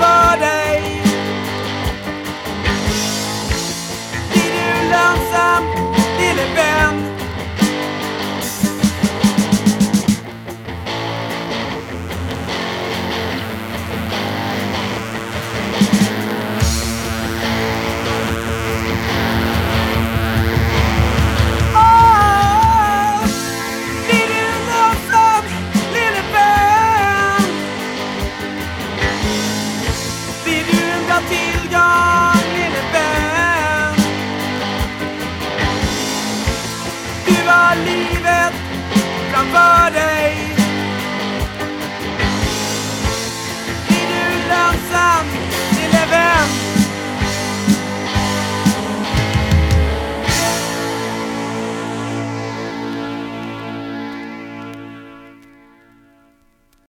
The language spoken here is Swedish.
för dig. Blir du lönsam, lille vän? Livet framför dig